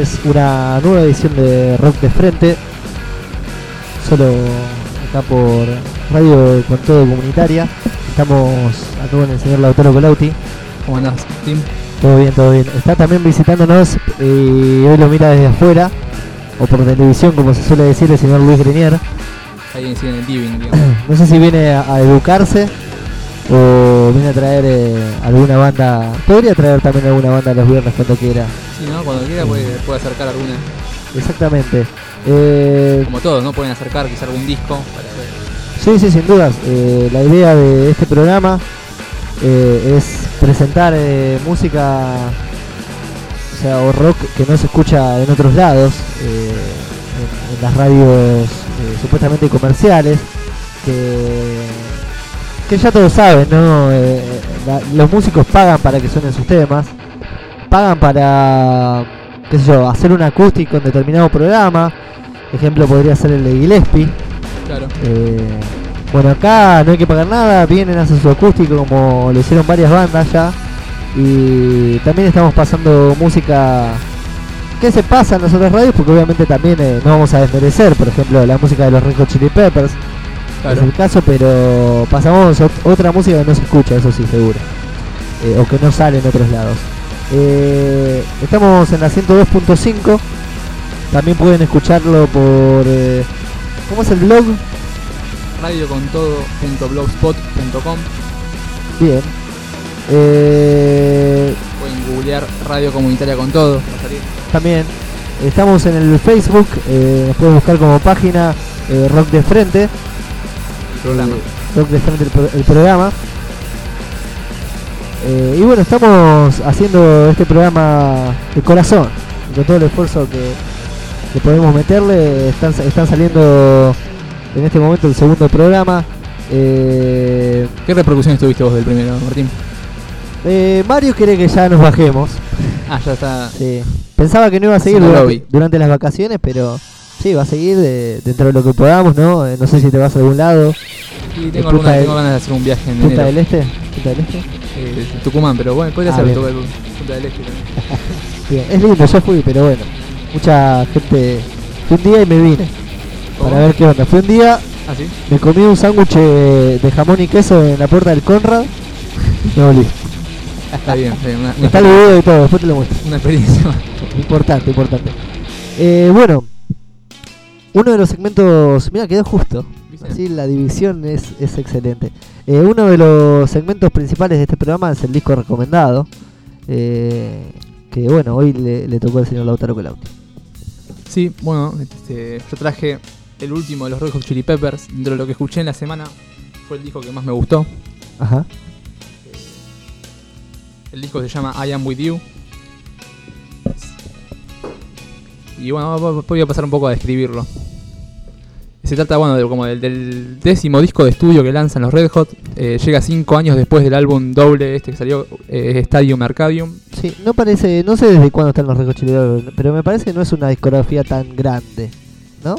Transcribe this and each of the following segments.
noches. Una nueva edición de Rock de Frente. Solo acá por Radio con todo comunitaria. Estamos acá con el señor Lautaro Colauti. ¿Cómo andás, Tim? Todo bien, todo bien. Está también visitándonos y hoy lo mira desde afuera, o por televisión, como se suele decir, el señor Luis Grenier. Ahí en el living, digamos. No sé si viene a, a educarse o viene a traer eh, alguna banda. Podría traer también alguna banda los viernes cuando quiera. Sí, ¿no? Cuando quiera puede, puede acercar alguna. Exactamente. Eh, Como todos, ¿no? Pueden acercar quizá algún disco para. Sí, sí, sin dudas. Eh, la idea de este programa eh, es presentar música, o sea, o rock que no se escucha en otros lados, en, en las radios supuestamente comerciales, que, que ya todos saben, ¿no? La- los músicos pagan para que suenen sus temas, pagan para, qué sé yo, hacer un acústico en determinado programa. Ejemplo podría ser el de Gillespie. Claro. Eh, bueno, acá no hay que pagar nada, vienen, hacen su acústico como lo hicieron varias bandas ya. Y también estamos pasando música que se pasa en las otras radios, porque obviamente también eh, no vamos a desmerecer, por ejemplo, la música de los Red Hot Chili Peppers, Claro. es el caso, pero pasamos ot- otra música que no se escucha, eso sí, seguro. Eh, o que no sale en otros lados. Eh, estamos en la 102.5. También pueden escucharlo por... eh, ¿Cómo es el blog? radiocontodo.blogspot.com Bien. Eh, Pueden googlear Radio Comunitaria con todo. también estamos en el Facebook. Eh, nos pueden buscar como página eh, Rock de Frente. El programa. Rock de Frente el, pro- el programa. Eh, y bueno, estamos haciendo este programa de corazón. Con todo el esfuerzo que, que podemos meterle. Están, están saliendo en este momento el segundo programa. Eh, ¿Qué repercusiones tuviste vos del primero, Martín? eh, Mario quiere que ya nos bajemos. Ah, ya está. Sí. Pensaba que no iba a seguir Sí, durante, las vacaciones, pero sí, va a seguir de- dentro de lo que podamos, ¿no? Eh, no sé si te vas a algún lado. Y tengo, alguna- tengo ganas de hacer un viaje en Punta enero. del Este. Punta del Este. Eh, Tucumán, pero bueno, podría Ah, ser. Tucumán, Punta del Este. también. Bien, es lindo, yo fui, pero bueno. Mucha gente. Fui un día y me vine. ¿Cómo? Para ver qué onda. Fui un día, Ah, sí. me comí un sándwich de jamón y queso en la puerta del Conrad. Me volví. Está bien, está bien, una, una- Está el video y todo, después te lo muestro. una experiencia. Importante, importante. Eh, bueno, uno de los segmentos. Mira, quedó justo. Así la división es, es excelente. Eh, uno de los segmentos principales de este programa es el disco recomendado. eh, que bueno, hoy le, le tocó al señor Lautaro Colauti. Sí, bueno, este, yo traje el último de los Red Hot Chili Peppers. Dentro de lo que escuché en la semana, fue el disco que más me gustó. Ajá. El disco se llama I Am With You. Y bueno, vo- voy a pasar un poco a describirlo. Se trata, bueno, de- como del, del décimo disco de estudio que lanzan los Red Hot. Eh, llega cinco años después del álbum doble este que salió, eh, Stadium Arcadium. Sí, no parece, no sé desde cuándo están los Red Hot Chili Peppers, pero me parece que no es una discografía tan grande, ¿no?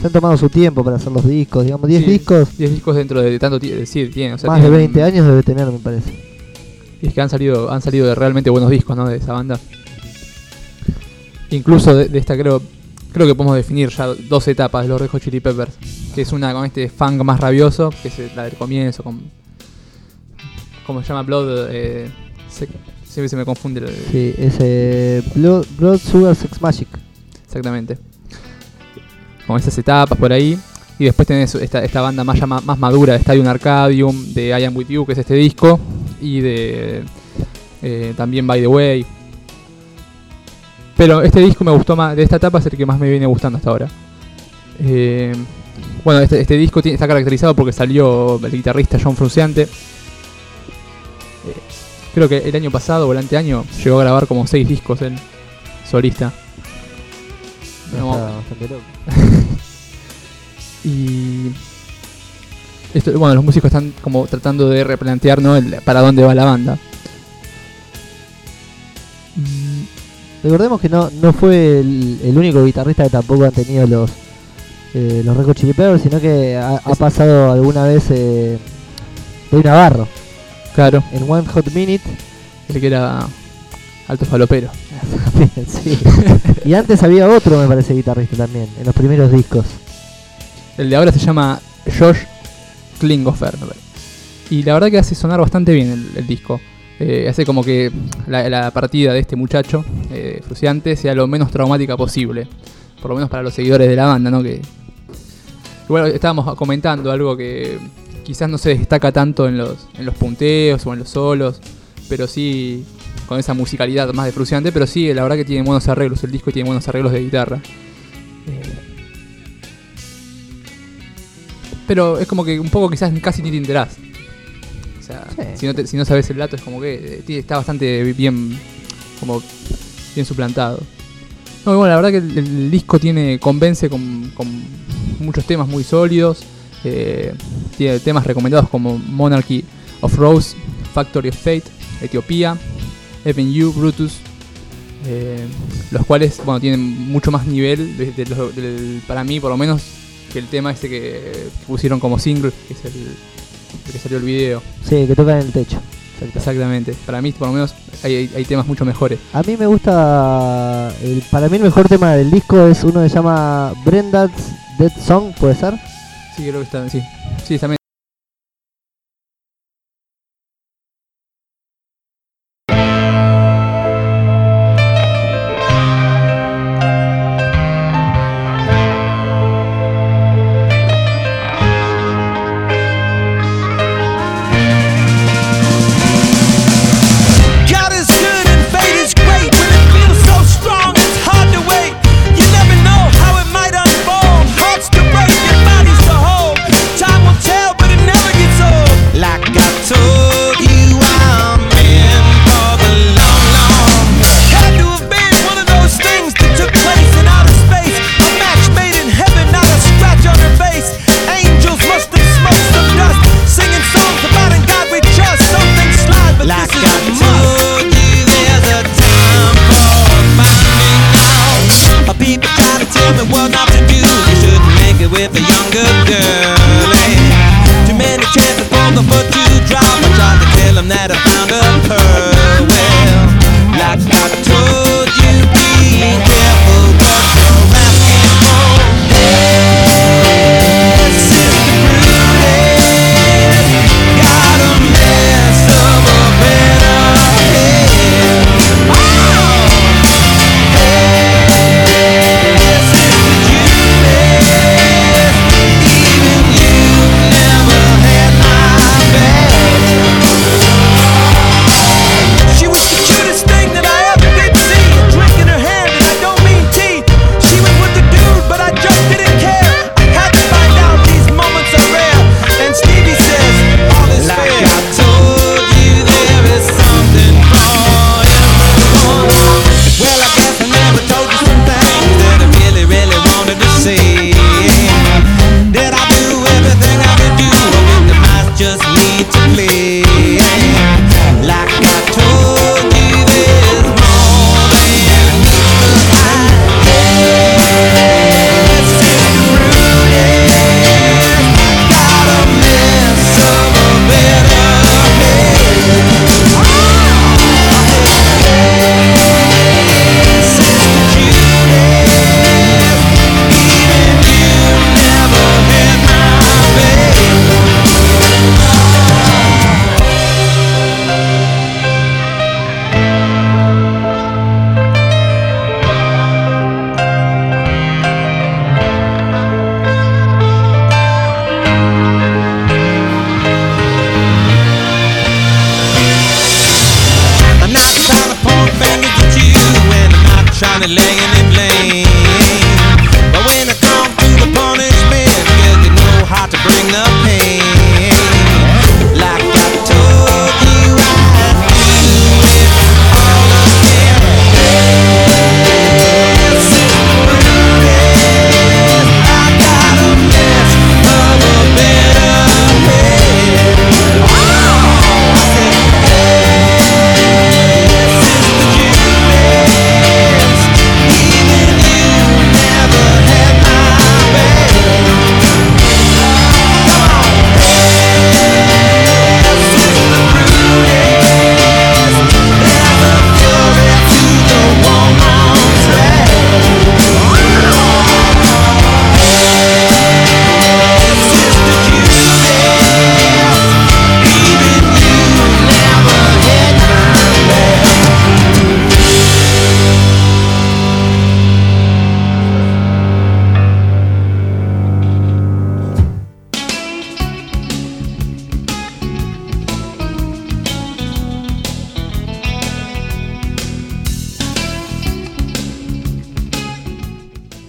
Se han tomado su tiempo para hacer los discos, digamos, 10 Sí, discos, 10 discos dentro de tanto tiempo. Sí, tiene, o sea, más de tienen- 20 años debe tener, me parece. Y es que han salido, han salido de realmente buenos discos, ¿no? De esa banda. Incluso de, de esta creo, creo que podemos definir ya dos etapas de los Red Hot Chili Peppers. Que es una con este funk más rabioso, que es la del comienzo, con. ¿Cómo se llama? Blood. Eh, se- siempre se me confunde. de- Sí, ese Blood, Blood Sugar Sex Magic. Exactamente. Con esas etapas por ahí. Y después tenés esta, esta banda más, más madura de Stadium Arcadium, de I Am With You, que es este disco. Y de eh, también By The Way. Pero este disco me gustó más, de esta etapa es el que más me viene gustando hasta ahora. Eh, bueno, este, este disco tiene- está caracterizado porque salió el guitarrista John Fruciante. Eh, creo que el año pasado o el anteaño llegó a grabar como seis discos en solista. No, Está bastante loco. y esto, bueno, los músicos están como tratando de replantear ¿no? el- para dónde va la banda. Recordemos que no, no fue el, el único guitarrista que tampoco han tenido los eh, los Hot Chili Peppers, sino que ha, pasado alguna vez eh, Dave Navarro Claro, en One Hot Minute. el que era alto falopero. Sí. y antes había otro, me parece, guitarrista también, en los primeros discos. El de ahora se llama Josh parece. Y la verdad que hace sonar bastante bien el, el disco. Eh, hace como que la, partida de este muchacho, eh, Fruciante, sea lo menos traumática posible. Por lo menos para los seguidores de la banda, ¿no? Que, bueno, estábamos comentando algo que quizás no se destaca tanto en los, en los punteos o en los solos, pero sí con esa musicalidad más de Fruciante, pero sí, la verdad que tiene buenos arreglos, el disco tiene buenos arreglos de guitarra. Eh, pero es como que un poco quizás casi ni te enterás. O sea, Sí. si, no te- si no sabes el dato es como que eh, está bastante bien como bien suplantado. No, y bueno, la verdad que el, el disco tiene convence con, con muchos temas muy sólidos. eh, tiene temas recomendados como Monarchy of Rose, Factory of Fate, Etiopía, Even You, Brutus, eh, los cuales bueno tienen mucho más nivel de- de para mí por lo menos que el tema este que, que pusieron como single, que es el, el que salió el video. Sí, que tocan en el techo. Exacto. Exactamente. Para mí por lo menos hay, hay- hay temas mucho mejores. A mí me gusta. el- para mí, el mejor tema del disco es uno que se llama Brenda's Dead Song, ¿puede ser? Sí, creo que está, sí. Sí, también. and laying in bed.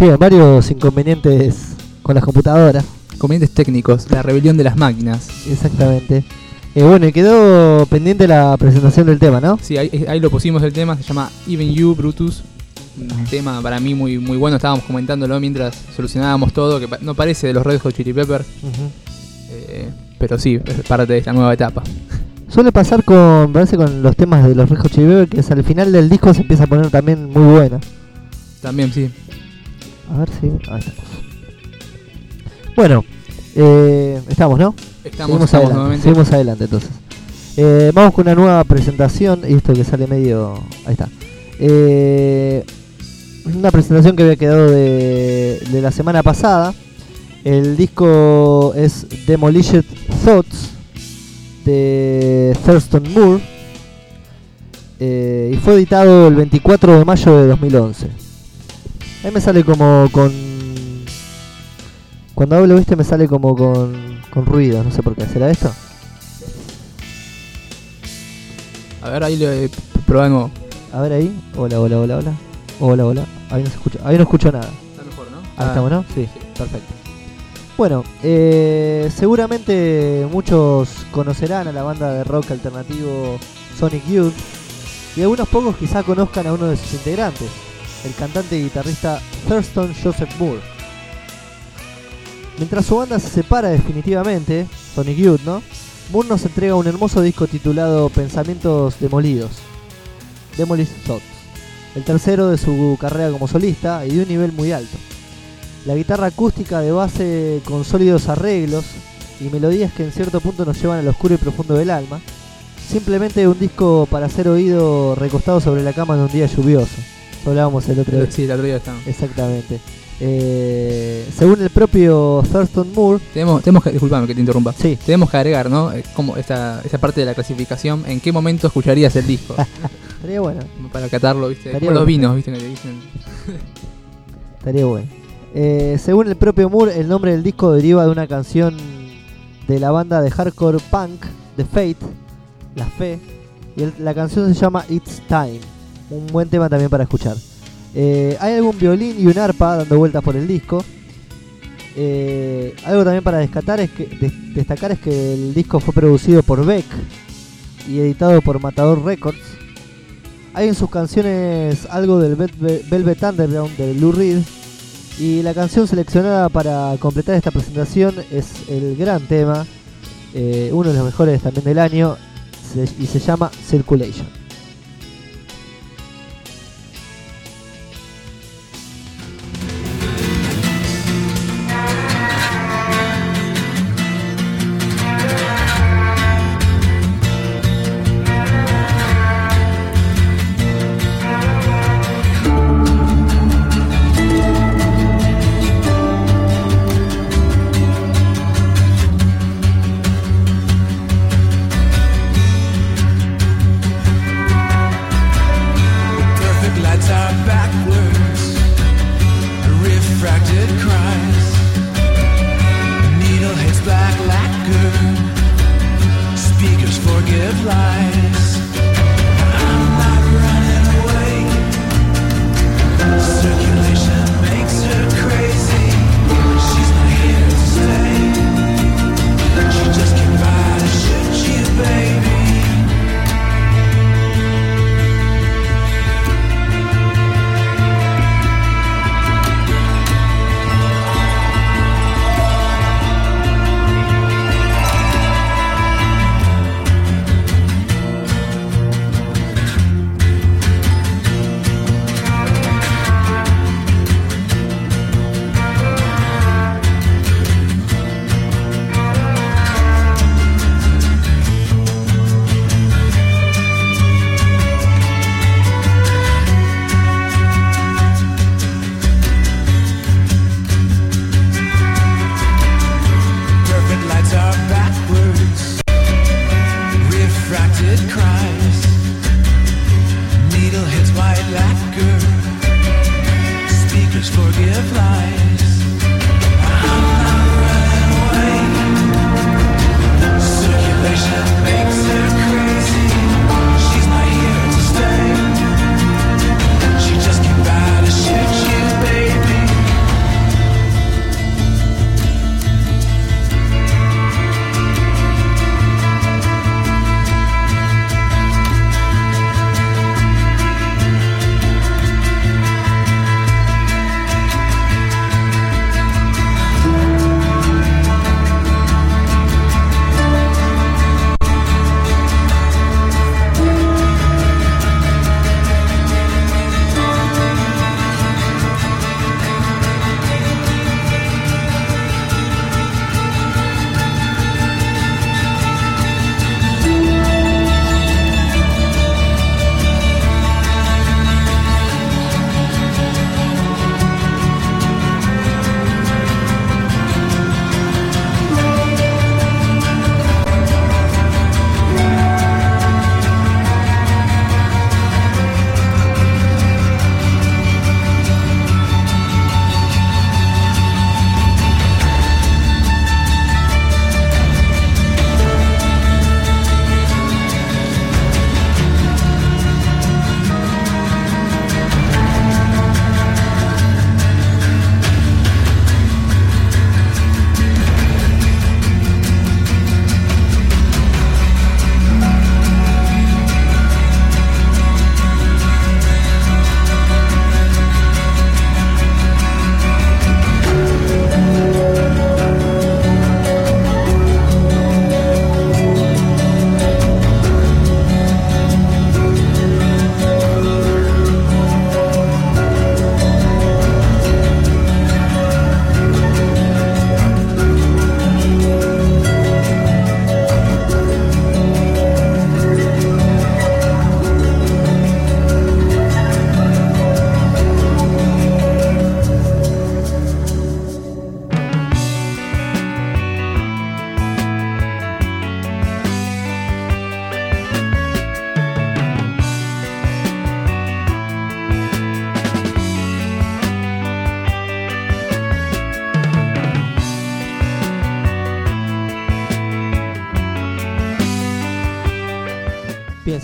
Varios inconvenientes con las computadoras. Convenientes técnicos, la rebelión de las máquinas. Exactamente. Eh, bueno, y quedó pendiente la presentación del tema, ¿no? Sí, ahí, ahí lo pusimos el tema, se llama Even You, Brutus. Un tema para mí muy, muy bueno, estábamos comentándolo mientras solucionábamos todo, que no parece de los Red Hot Chili Peppers, eh, pero sí, es parte de esta nueva etapa. Suele pasar con, parece con los temas de los Red Hot Chili Peppers, que es al final del disco se empieza a poner también muy buena. También sí. A ver si. Ahí estamos. Bueno, eh, estamos, ¿no? Estamos, seguimos, estamos adelante, seguimos adelante entonces. Eh, vamos con una nueva presentación. Y esto que sale medio. Ahí está. Eh, una presentación que había quedado de, de la semana pasada. El disco es Demolished Thoughts de Thurston Moore. Eh, y fue editado el 24 de mayo de 2011. Ahí me sale como con. Cuando hablo, viste, me sale como con, con ruido. No sé por qué. ¿Será esto? A ver, ahí le nuevo. A ver ahí. Hola, hola, hola, hola. Hola, hola. Ahí no se escucha. Ahí no escucho nada. Está mejor, ¿no? Ahí estamos, ¿no? Sí, perfecto. Bueno, eh, seguramente muchos conocerán a la banda de rock alternativo Sonic Youth y algunos pocos quizá conozcan a uno de sus integrantes, el cantante y guitarrista Thurston Joseph Moore. Mientras su banda se separa definitivamente, Sonic Youth. Moore nos entrega un hermoso disco titulado Pensamientos Demolidos, Demolished Thoughts, el tercero de su carrera como solista y de un nivel muy alto. La guitarra acústica de base con sólidos arreglos y melodías que en cierto punto nos llevan al oscuro y profundo del alma. Simplemente un disco para ser oído recostado sobre la cama en un día lluvioso. Hablábamos el otro día. Sí, el otro día estamos. Exactamente. Eh, según el propio Thurston Moore, Tenemos, tenemos que, disculpame que te interrumpa. sí, Tenemos que agregar, ¿no? Eh, Como esta, esta parte de la clasificación, ¿en qué momento escucharías el disco? estaría bueno, Para catarlo, ¿viste? Estaría Como los bueno. vinos, ¿viste? Que te dicen. estaría bueno. Eh, según el propio Moore, el nombre del disco deriva de una canción de la banda de hardcore punk The Fate, La Fe, y el- la canción se llama It's Time, un buen tema también para escuchar. Eh, hay algún violín y un arpa dando vueltas por el disco. Eh, algo también para destacar es, que, el disco fue producido por Beck y editado por Matador Records. Hay en sus canciones algo del Velvet Underground de Lou Reed. Y la canción seleccionada para completar esta presentación es el gran tema, eh, uno de los mejores también del año, y se llama Circulation.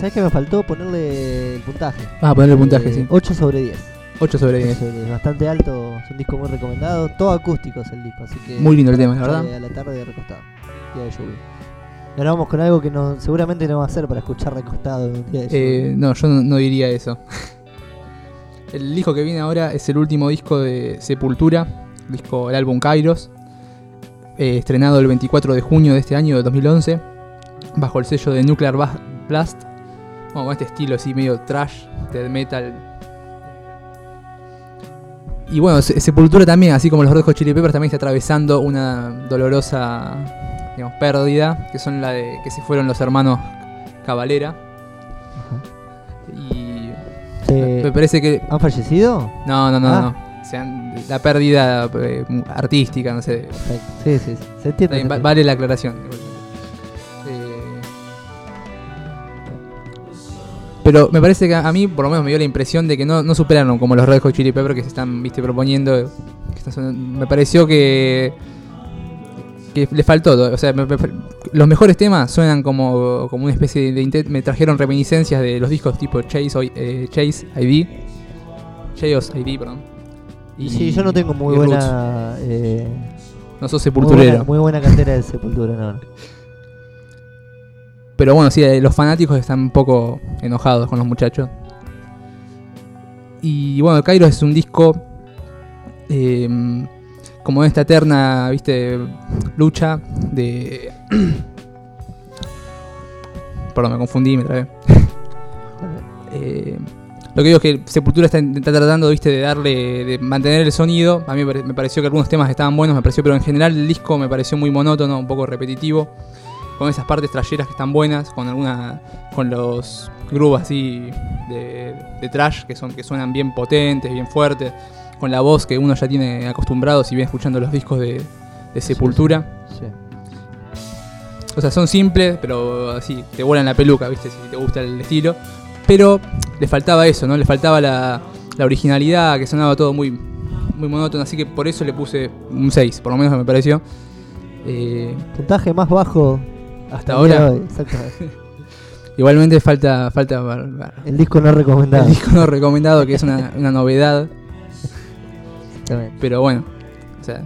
¿Sabes qué me faltó? Ponerle el puntaje. Ah, ponerle el puntaje, Eh, sí. 8 sobre 10. 8 sobre 8 10. sobre 10. Bastante alto, es un disco muy recomendado. Todo acústico es el disco, así que. Muy lindo el tema, la verdad. A la tarde recostado. Día de lluvia. Y ahora vamos con algo que no, seguramente no va a ser para escuchar recostado en un día de lluvia. Eh, no, yo no, no diría eso. El disco que viene ahora es el último disco de Sepultura, disco, el álbum Kairos, eh, estrenado el 24 de junio de este año de 2011, bajo el sello de Nuclear Blast, con este estilo así medio trash, death metal. Y bueno, Se- Sepultura también, así como los Red Hot Chili Peppers, también está atravesando una dolorosa digamos, pérdida, que son la de que se fueron los hermanos Cavalera. Y Eh, me parece que. ¿Han fallecido? No, no, no, Ah. no. O sea, la pérdida eh, artística, no sé. Sí, sí, sí. Se entiende. vale la aclaración. Pero me parece que a mí, por lo menos, me dio la impresión de que no, no superaron como los Red Hot Chili Peppers que se están viste, proponiendo. están sonando- me pareció que. que le faltó. todo. O sea, me- me- los mejores temas suenan como, como una especie de. intent- me trajeron reminiscencias de los discos tipo Chase, eh, Chase ID. Chaos ID, perdón. Y- Sí, yo no tengo muy buena. eh, No sos muy sepulturero. buena, muy buena cantera de sepultura, no. Pero bueno, sí, eh, los fanáticos están un poco enojados con los muchachos. Y bueno, Cairo es un disco eh, como esta eterna, viste, lucha de... Perdón, me confundí, me trabé. Eh, lo que digo es que Sepultura está, está tratando, viste, de darle, de mantener el sonido. A mí me pareció que algunos temas estaban buenos, me pareció, pero en general el disco me pareció muy monótono, un poco repetitivo con esas partes trayeras que están buenas, con alguna, con los grooves así de, de trash que son que suenan bien potentes, bien fuertes, con la voz que uno ya tiene acostumbrado si viene escuchando los discos de, de Sepultura. Sí. O sea, son simples, pero así te vuelan la peluca, viste, si te gusta el estilo. Pero le faltaba eso, ¿no? Le faltaba la, la originalidad, que sonaba todo muy, muy monótono, así que por eso le puse un 6, por lo menos me pareció. Eh, Puntaje más bajo hasta ahora. hoy, exactamente. Igualmente falta, falta El disco no recomendado. el disco no recomendado, que es una, una novedad, Exactamente. pero bueno. O sea,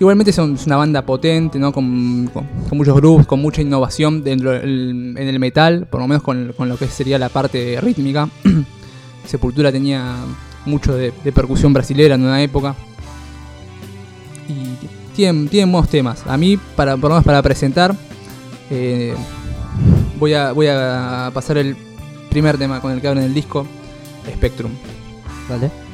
igualmente son, es una banda potente, ¿no? Con, con- con muchos grooves, con mucha innovación dentro del- en el metal, por lo menos con, con lo que sería la parte rítmica. Sepultura tenía mucho de, de percusión brasilera en una época. Y tienen, tienen buenos temas. A mí, para, por lo menos para presentar, eh, voy, a, voy a pasar el primer tema con el que abren el disco, Spectrum. Vale.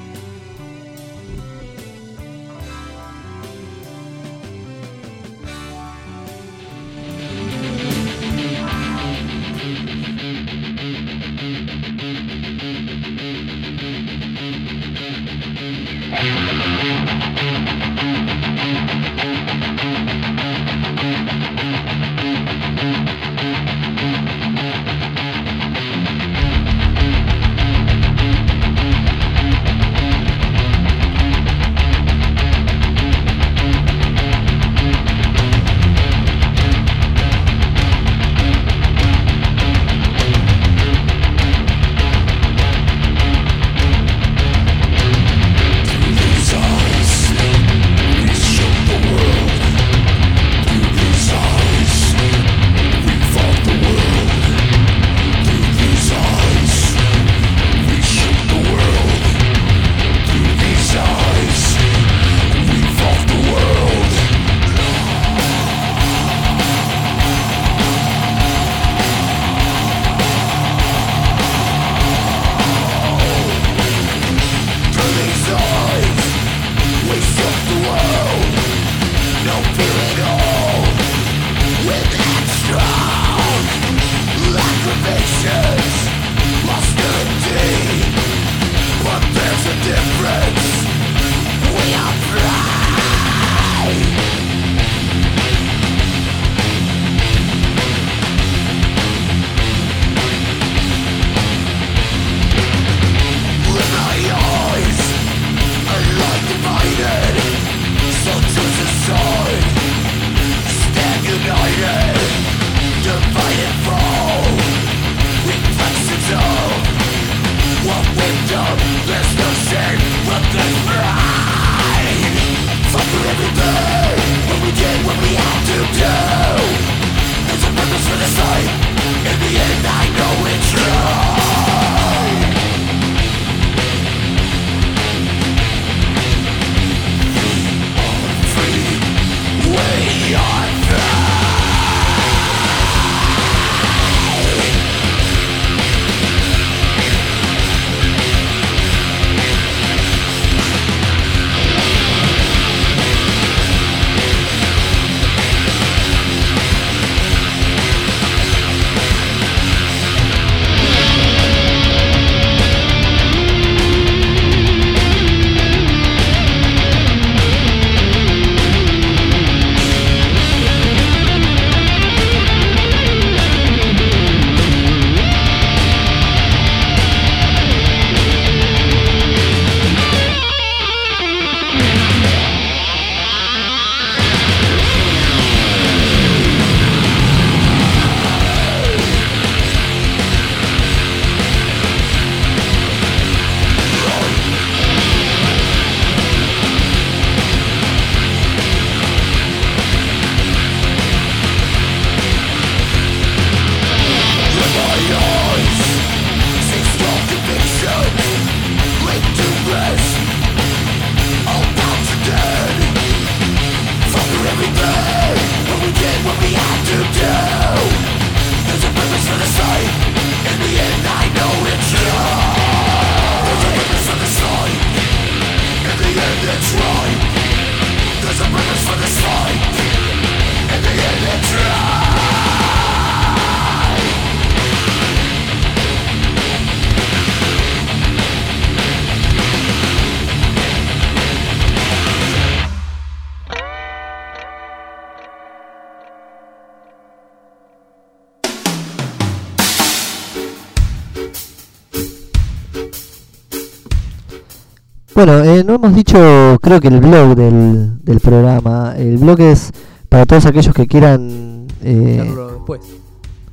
Bueno, eh, no hemos dicho, creo que el blog del, del programa. El blog es para todos aquellos que quieran. Eh, Escucharlo después.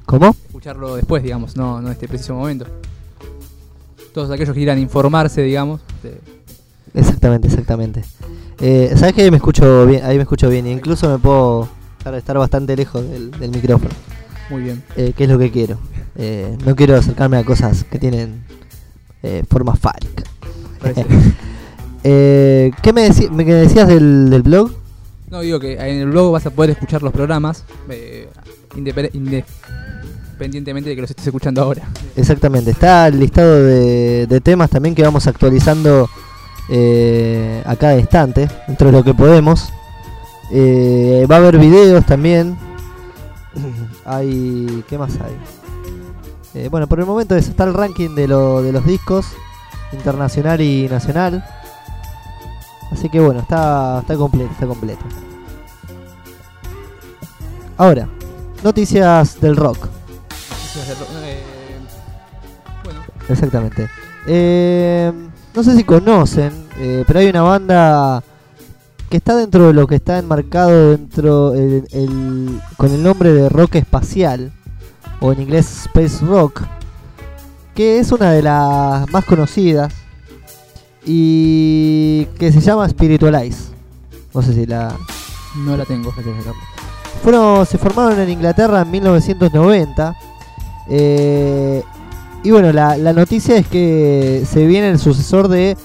¿Cómo? Escucharlo después, digamos, no, no en este preciso momento. Todos aquellos que quieran informarse, digamos. de- Exactamente, exactamente. Eh, ¿Sabes que ahí me escucho bien? Ahí me escucho bien. e Incluso me puedo estar, bastante lejos del, del micrófono. muy bien. Eh, que es lo que quiero. Eh, no quiero acercarme a cosas que tienen eh, forma fálica. Eh, ¿Qué me, decías del, del blog? No, digo que en el blog vas a poder escuchar los programas eh, independ- independientemente de que los estés escuchando ahora. Exactamente, está el listado de, de temas también que vamos actualizando eh, a cada instante, dentro de lo que podemos. Eh, va a haber videos también. hay. ¿Qué más hay? Bueno, por el momento está el ranking de, lo- de los discos, internacional y nacional. Así que bueno, está, está completo, está completo. Ahora, noticias del rock. Eh, bueno, Exactamente. Eh, no sé si conocen, eh, pero hay una banda que está dentro de lo que está enmarcado dentro el- el- con el nombre de rock espacial, o en inglés space rock, que es una de las más conocidas y que se llama Spiritualize. No sé si la, no la tengo. fueron, se formaron en Inglaterra en 1990. eh, y bueno, la, la noticia es que se viene el sucesor de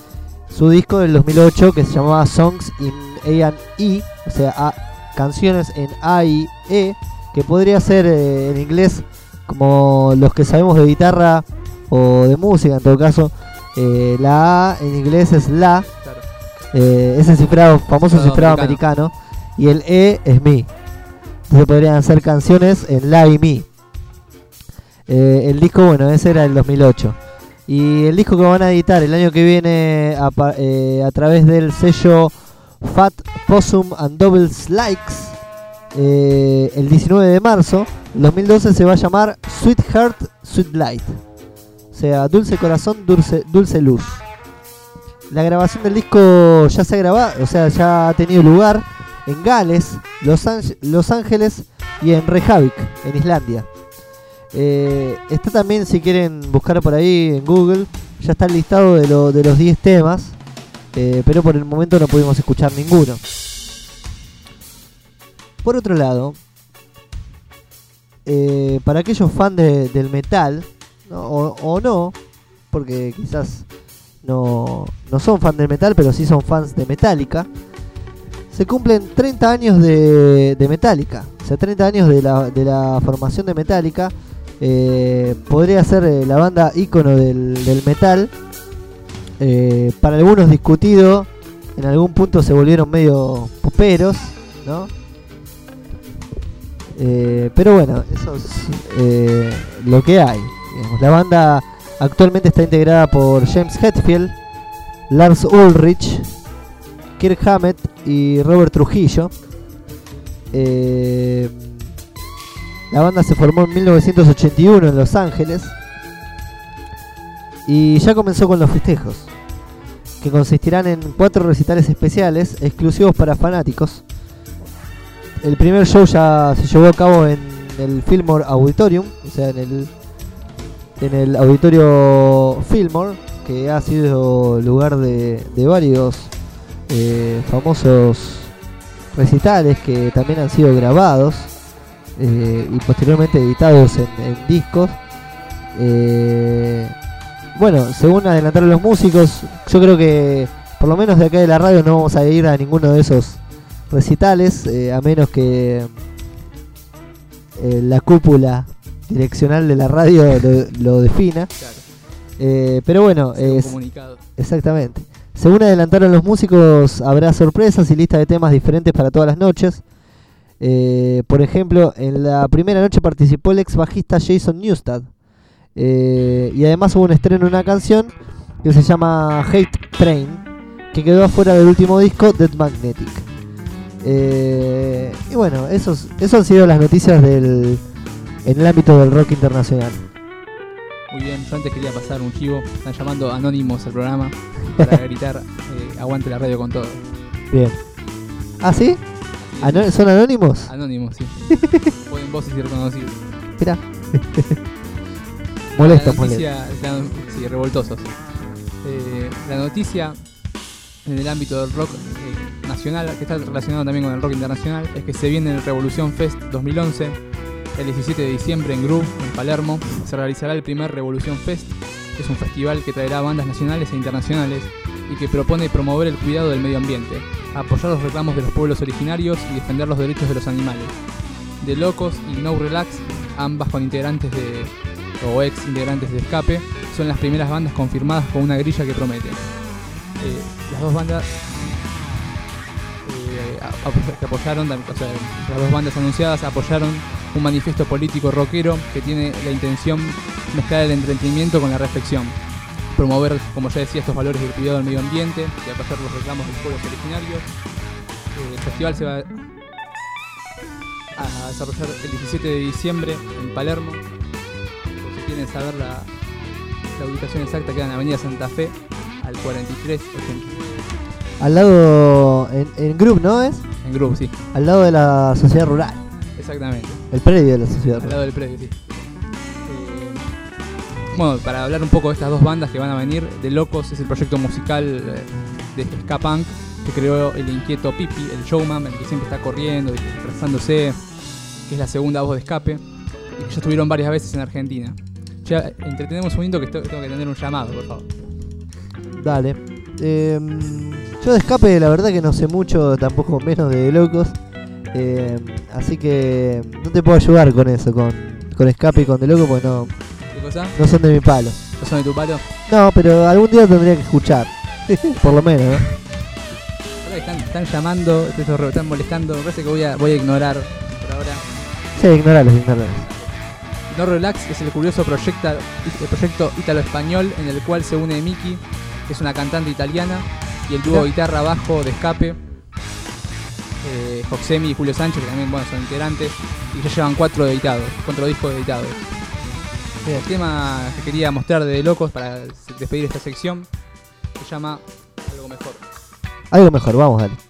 su disco del 2008 que se llamaba Songs in A and E, o sea, a- canciones en A y E, que podría ser eh, en inglés como los que sabemos de guitarra o de música en todo caso. Eh, la A en inglés es la, Claro. eh, ese cifrado, famoso Cifrado cifrado americano. Y el E es mi. Entonces podrían ser canciones en la y mi. Eh, el disco, bueno, ese era el 2008. Y el disco que van a editar el año que viene a, través del sello Fat Possum and Double Likes, eh, el 19 de marzo, el 2012 se va a llamar Sweetheart Sweet Light. O sea, Dulce Corazón, Dulce, dulce Luz. La grabación del disco ya se ha grabado, o sea, ya ha tenido lugar en Gales, Los, Los Ángeles y en Reykjavik, en Islandia. Eh, está también, si quieren buscar por ahí en Google, ya está el listado de, lo- de los 10 temas, eh, pero por el momento no pudimos escuchar ninguno. Por otro lado, eh, para aquellos fans de- del metal, O, no, porque quizás no, no son fans del metal, pero sí son fans de Metallica, se cumplen 30 años de, de Metallica. O sea, 30 años de la, de la formación de Metallica. Eh, podría ser eh, la banda ícono del, metal. Eh, para algunos discutido. En algún punto se volvieron medio poperos, ¿no? Pero bueno, eso es lo que hay. La banda actualmente está integrada por James Hetfield, Lars Ulrich, Kirk Hammett y Robert Trujillo. Eh, la banda se formó en 1981 en Los Ángeles y ya comenzó con los festejos, que consistirán en cuatro recitales especiales exclusivos para fanáticos. El primer show ya se llevó a cabo en el Fillmore Auditorium, o sea, en el, en el auditorio Fillmore, que ha sido lugar de, varios eh, famosos recitales que también han sido grabados eh, y posteriormente editados en, discos. Eh, bueno, según adelantaron los músicos, yo creo que por lo menos de acá de la radio no vamos a ir a ninguno de esos recitales, a menos que la cúpula direccional de la radio lo, lo defina. Claro. Eh, pero bueno, es, comunicado. Exactamente. Según adelantaron los músicos, habrá sorpresas y lista de temas diferentes para todas las noches. Eh, por ejemplo, en la primera noche participó el ex bajista Jason Newsted. Eh, y además hubo un estreno de una canción que se llama Hate Train, que quedó afuera del último disco, Dead Magnetic. Eh, y bueno, esos, esos han sido las noticias del, en el ámbito del rock internacional. Muy bien, yo antes quería pasar un chivo. Están llamando anónimos al programa para gritar eh, aguante la radio con todo. Bien. ¿Ah, sí? Ano- ¿Son anónimos? Anónimos, sí. Pueden voces y reconocibles. Mira. molesta, la noticia, la- sí, revoltosos. Eh, la noticia en el ámbito del rock eh, nacional, que está relacionado también con el rock internacional, es que se viene el Revolución Fest 2011, el 17 de diciembre en Groove, en Palermo. Se realizará el primer Revolución Fest, que es un festival que traerá bandas nacionales e internacionales y que propone promover el cuidado del medio ambiente, apoyar los reclamos de los pueblos originarios y defender los derechos de los animales. De Locos y No Relax, ambas con integrantes de o ex integrantes de Escape, son las primeras bandas confirmadas con una grilla que promete. Eh, las dos bandas eh, que apoyaron, o sea, las dos bandas anunciadas apoyaron un manifiesto político rockero que tiene la intención mezclar el entretenimiento con la reflexión. Promover, como ya decía, estos valores del cuidado del medio ambiente y apoyar los reclamos de los pueblos originarios. Eh, el festival se va a desarrollar el 17 de diciembre en Palermo. Si quieren saber la, la ubicación exacta, queda en Avenida Santa Fe, al 4380. Al lado, en, en Group, ¿no es? En grupo, sí, Al lado de la sociedad rural. exactamente. El predio de la sociedad Al rural. lado del predio, sí. Eh, bueno, para hablar un poco de estas dos bandas que van a venir, De Locos es el proyecto musical eh, de ska punk que creó el inquieto Pipi, el showman, el que siempre está corriendo y expresándose, que es la segunda voz de escape, y que ya estuvieron varias veces en Argentina. Ya, entretenemos un momento que tengo que tener un llamado, por favor. Dale. Eh, yo de escape, la verdad que no sé mucho, tampoco menos de locos. Eh, así que no te puedo ayudar con eso, con, con escape y con de loco, porque no, ¿Qué cosa? no son de mi palo. ¿No son de tu palo? No, pero algún día tendría que escuchar. Por lo menos, ¿no? Están, están llamando, están molestando, me parece que voy a, voy a ignorar por ahora. Sí, ignoralos, ignoralos. No Relax es el curioso proyecta- el proyecto ítalo-español en el cual se une Miki, que es una cantante italiana, y el dúo Mirá. guitarra-bajo de escape, eh, y Julio Sánchez, que también bueno, son integrantes, y ya llevan cuatro editados, cuatro discos editados. Bien. El tema que quería mostrar de Locos para despedir esta sección se llama Algo Mejor. Algo mejor, vamos, dale.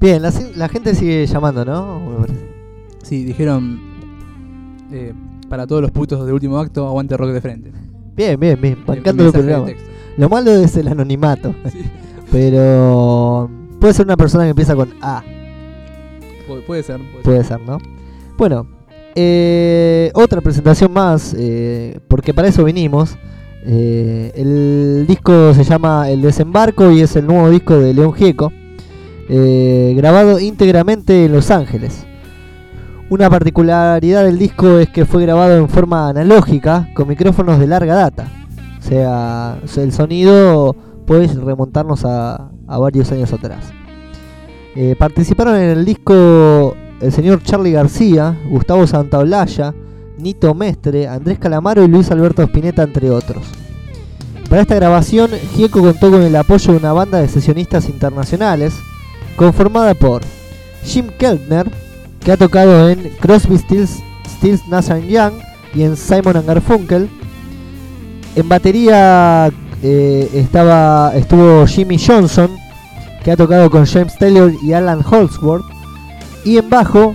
Bien, la, la gente sigue llamando, ¿no? Sí, dijeron. eh, para todos los putos de último acto, aguante rock de frente. Bien, bien, bien. El Bancando el programa. Lo malo es el anonimato. Sí. Pero puede ser una persona que empieza con A. Pu- puede ser. Puede Puede ser, ¿no? Bueno, eh, otra presentación más, eh, porque para eso vinimos. Eh, el disco se llama El Desembarco y es el nuevo disco de León Gieco, eh, grabado íntegramente en Los Ángeles. Una particularidad del disco es que fue grabado en forma analógica con micrófonos de larga data. O sea, el sonido puede remontarnos a, varios años atrás. Eh, participaron en el disco el señor Charlie García, Gustavo Santaolalla, Nito Mestre, Andrés Calamaro y Luis Alberto Spinetta, entre otros. Para esta grabación, Gieco contó con el apoyo de una banda de sesionistas internacionales, conformada por Jim Keltner, que ha tocado en Crosby, Stills, Stills Nash Young y en Simon and Garfunkel. En batería eh, estaba, estuvo Jimmy Johnson, que ha tocado con James Taylor y Alan Holdsworth. Y en bajo,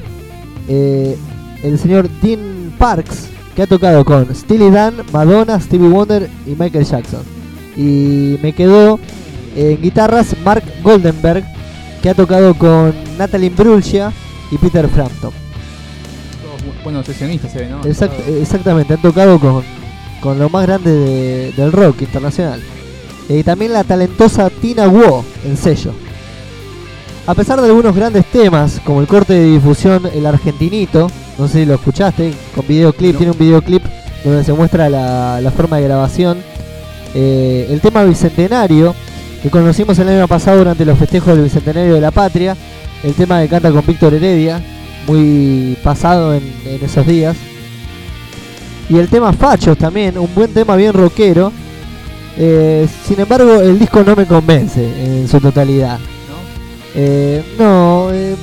eh, el señor Dean Parks, que ha tocado con Steely Dan, Madonna, Stevie Wonder y Michael Jackson. Y me quedó en guitarras Mark Goldenberg, que ha tocado con Natalie Imbruglia y Peter Frampton. Todos bu- buenos sesionistas se ven, ¿no? Exact- exactamente, han tocado con, con lo más grande de- del rock internacional. Y también la talentosa Tina Wu en sello. A pesar de algunos grandes temas, como el corte de difusión El Argentinito, no sé si lo escuchaste, con videoclip, No. tiene un videoclip donde se muestra la, la forma de grabación. Eh, el tema Bicentenario, que conocimos el año pasado durante los festejos del Bicentenario de la Patria, el tema que canta con Víctor Heredia, muy pasado en, esos días. Y el tema Fachos también, un buen tema bien rockero. Eh, sin embargo, el disco no me convence en su totalidad. ¿no? Eh, no, eh,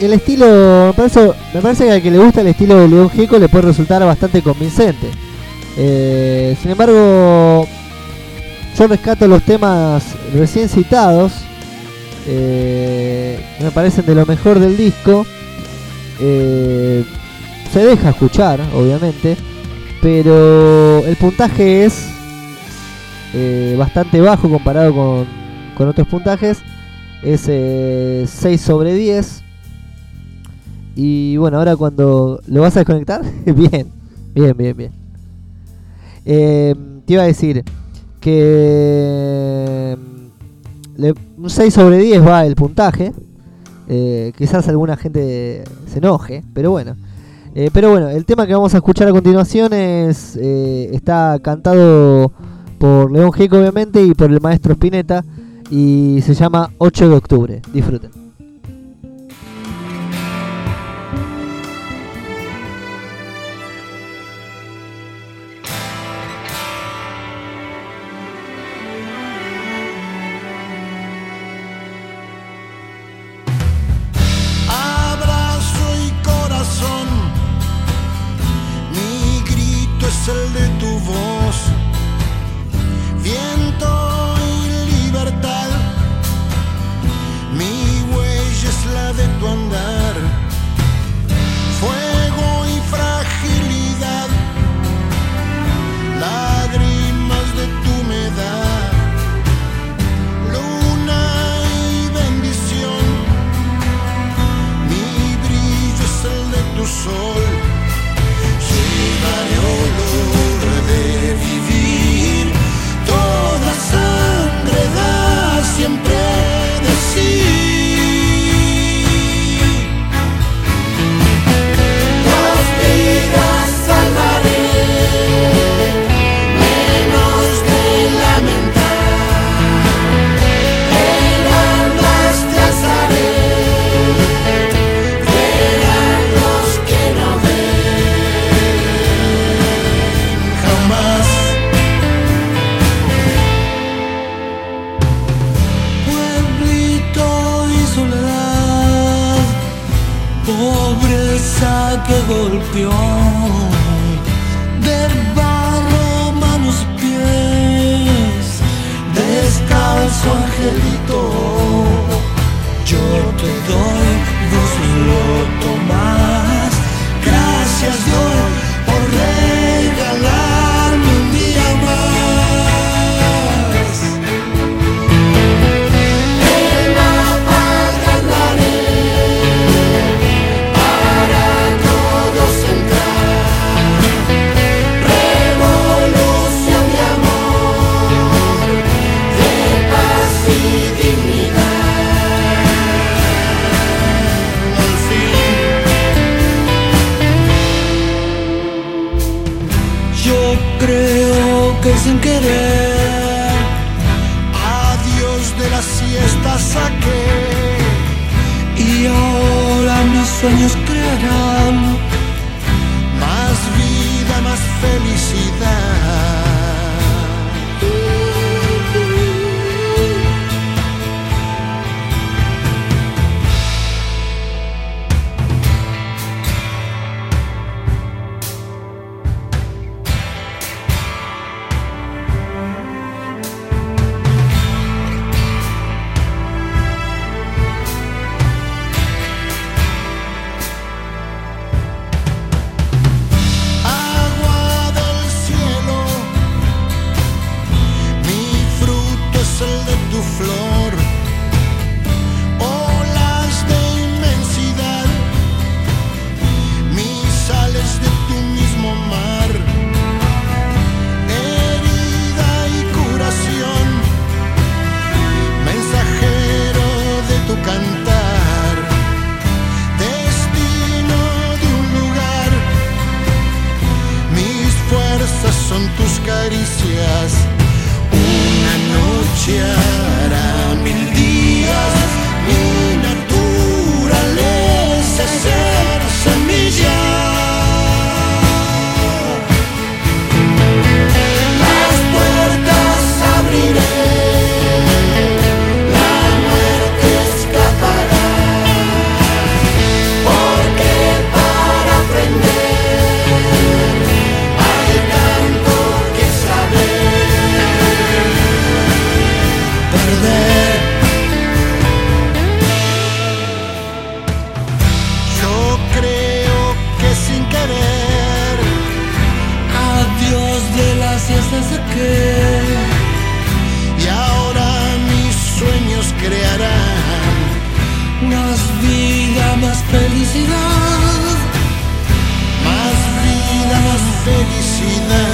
el estilo, me parece, me parece que al que le gusta el estilo de León Gieco le puede resultar bastante convincente. Sin embargo, yo rescato los temas recién citados, eh, me parecen de lo mejor del disco. Eh, se deja escuchar, obviamente, pero el puntaje es eh, bastante bajo comparado con, con otros puntajes. Es eh, 6 sobre 10. Y bueno, ahora cuando lo vas a desconectar, bien, bien, bien, bien. Te iba a decir que mm, un 6 sobre 10 va el puntaje. Eh, quizás alguna gente se enoje, pero bueno. Eh, pero bueno, el tema que vamos a escuchar a continuación es eh, está cantado por León Gieco obviamente y por el maestro Spinetta y se llama 8 de octubre. Disfruten. China.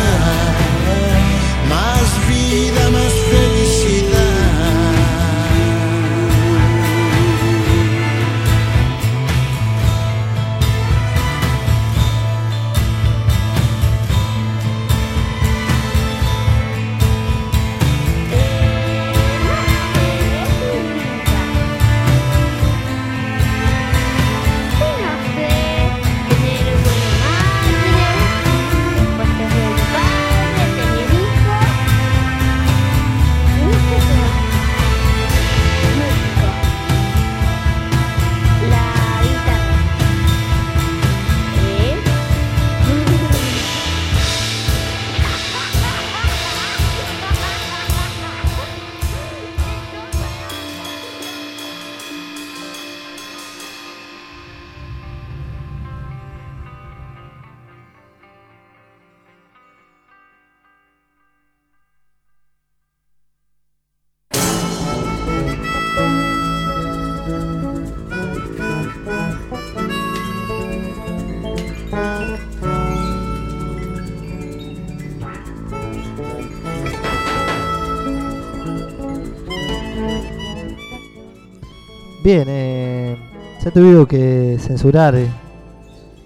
Tenido que censurar eh,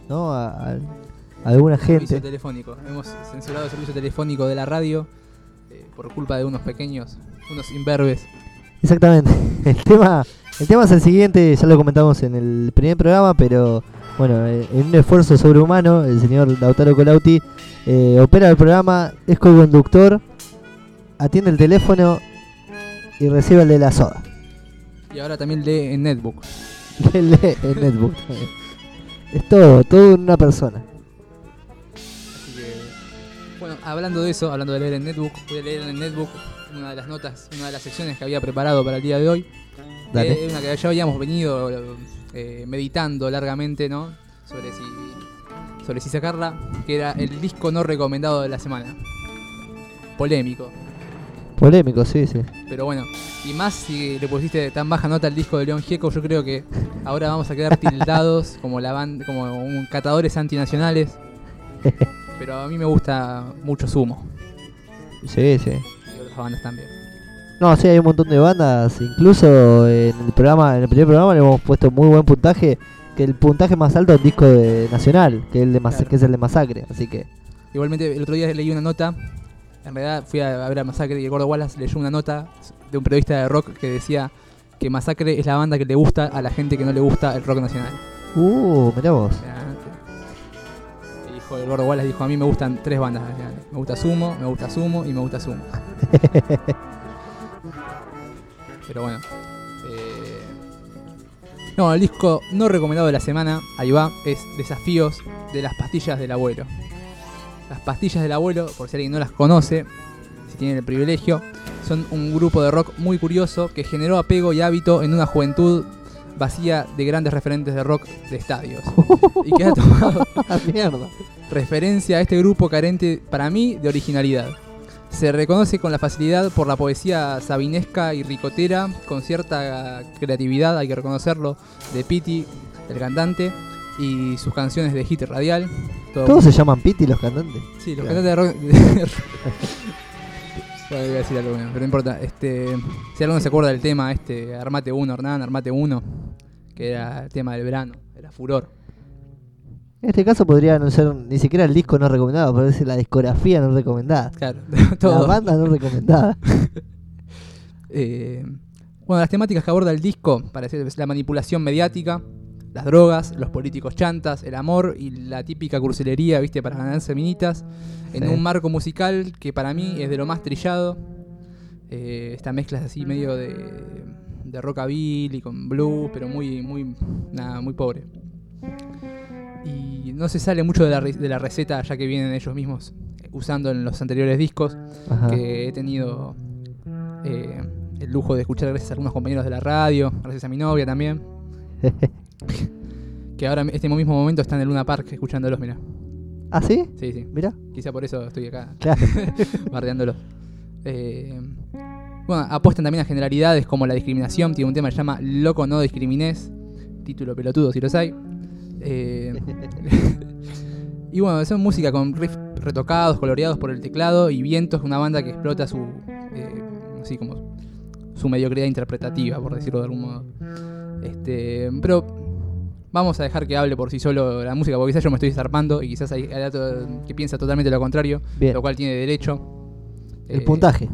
¿no? a, a- a alguna Servicio gente. telefónico. Hemos censurado el servicio telefónico de la radio eh, por culpa de unos pequeños, unos imberbes. Exactamente. El tema, el tema es el siguiente, ya lo comentamos en el primer programa, pero bueno, eh, en un esfuerzo sobrehumano, el señor Lautaro Colauti eh, opera el programa, es co-conductor, atiende el teléfono y recibe el de la soda. Y ahora también lee en Netbook. El netbook. Es todo, todo en una persona. Así que, bueno, hablando de eso, hablando de leer en Netbook, voy a leer en Netbook una de las notas, una de las secciones que había preparado para el día de hoy. Dale. Eh, una que ya habíamos venido eh, meditando largamente, ¿no? Sobre si, sobre si sacarla, que era el disco no recomendado de la semana. Polémico. Polémico, sí, sí. Pero bueno, y más si le pusiste tan baja nota al disco de León Gieco, yo creo que ahora vamos a quedar tildados como la banda, como un catadores antinacionales. Pero a mí me gusta mucho Sumo Sí, sí. y otras bandas también. No, sí, hay un montón de bandas. Incluso en el programa, en el primer programa le hemos puesto muy buen puntaje. Que el puntaje más alto es un disco de nacional, que, el de Claro. que es el de Masacre. Así que, Igualmente, el otro día leí una nota. En realidad, fui a ver a Masacre y el Gordo Wallace leyó una nota de un periodista de rock que decía que Masacre es la banda que le gusta a la gente que no le gusta el rock nacional. uh, mirá vos. Y dijo el Gordo Wallace dijo: A mí me gustan tres bandas nacionales. Me gusta Sumo, me gusta Sumo y me gusta Sumo. Pero bueno. eh, No, el disco no recomendado de la semana, ahí va, es Desafíos de las pastillas del abuelo. Las pastillas del abuelo, por si alguien no las conoce, si tienen el privilegio, son un grupo de rock muy curioso que generó apego y hábito en una juventud vacía de grandes referentes de rock de estadios. y que ha tomado Ah, mierda. referencia a este grupo carente, para mí, de originalidad. Se reconoce con la facilidad por la poesía sabinesca y ricotera, con cierta creatividad, hay que reconocerlo, de Piti, el cantante, y sus canciones de hit radial. Todo- ¿Todos se llaman Piti los cantantes? Sí, los Claro. cantantes de rock. bueno, a decir algo bueno, pero no importa. Este, si alguno se acuerda del tema, este, Armate 1, Hernán, Armate 1, que era el tema del verano, era furor. En este caso podría no ser ni siquiera el disco no recomendado, pero es la discografía no recomendada. Claro, La todo. banda no recomendada. Eh, bueno, las temáticas que aborda el disco parece es la manipulación mediática, las drogas, los políticos chantas, el amor y la típica cursilería, viste, para ganarse minitas, en Sí. un marco musical que para mí es de lo más trillado. Eh, esta mezcla es así medio de, de rockabilly con blues, pero muy, muy, nada, muy pobre. Y no se sale mucho de la, re- de la receta ya que vienen ellos mismos usando en los anteriores discos Ajá. que he tenido eh, el lujo de escuchar gracias a algunos compañeros de la radio, gracias a mi novia también, que ahora en este mismo momento está en el Luna Park escuchándolos, mira. ¿Ah, sí? Sí, sí, Mirá. quizá por eso estoy acá Claro. bardeándolos. Eh, bueno, apuestan también a generalidades como la discriminación, tiene un tema que se llama Loco no discrimines, título pelotudo si los hay. Eh, y bueno, son música con riffs retocados, coloreados por el teclado y vientos, una banda que explota su, eh, así como su mediocridad interpretativa, por decirlo de algún modo. Este, pero vamos a dejar que hable por sí solo la música, porque quizás yo me estoy zarpando y quizás hay, dato que piensa totalmente lo contrario, Bien. lo cual tiene derecho. El Eh, puntaje.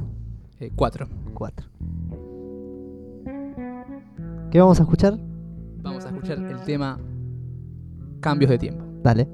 eh, cuatro. 4. ¿Qué vamos a escuchar? Vamos a escuchar el tema Cambios de tiempo. Dale.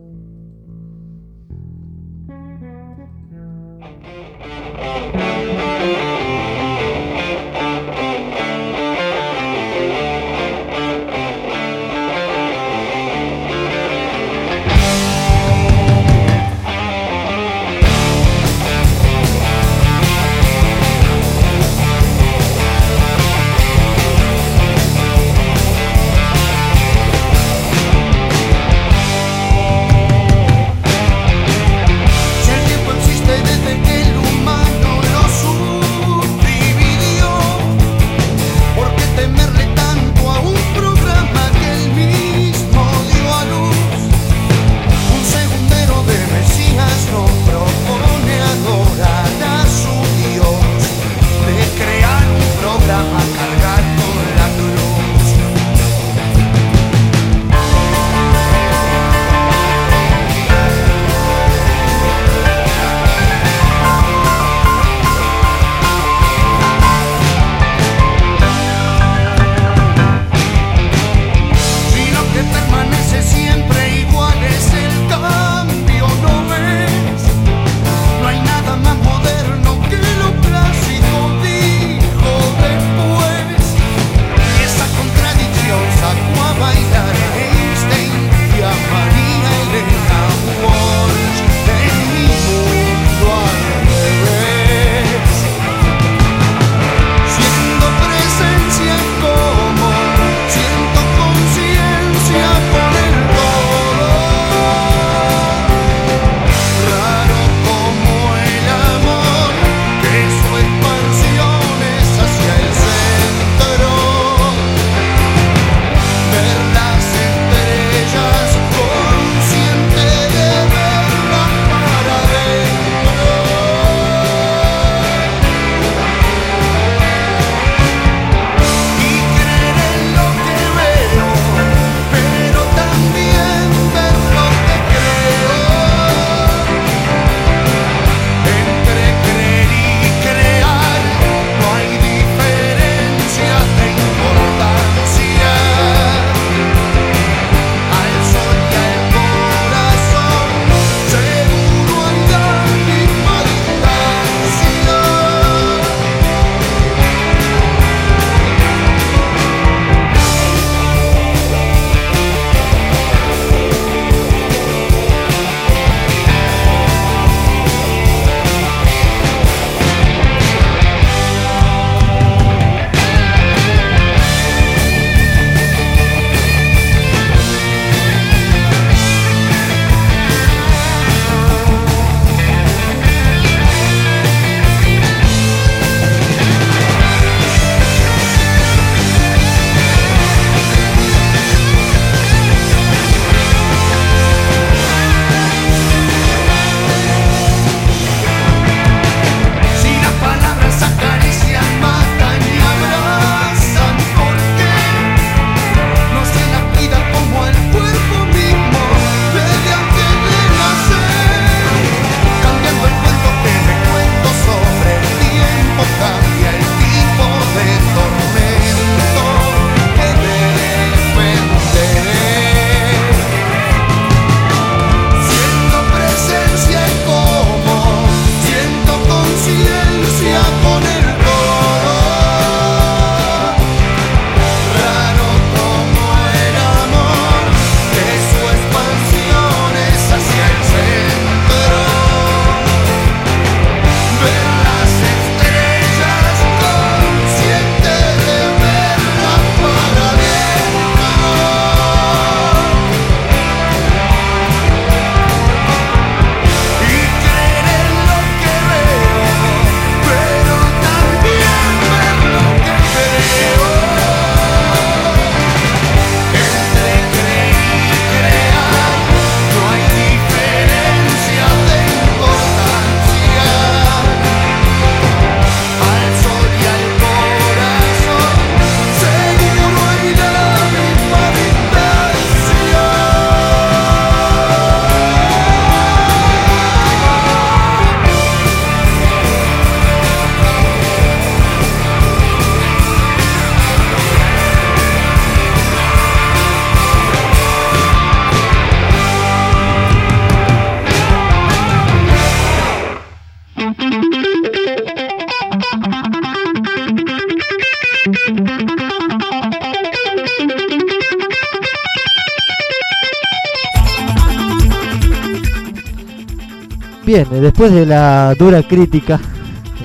Bien, eh, después de la dura crítica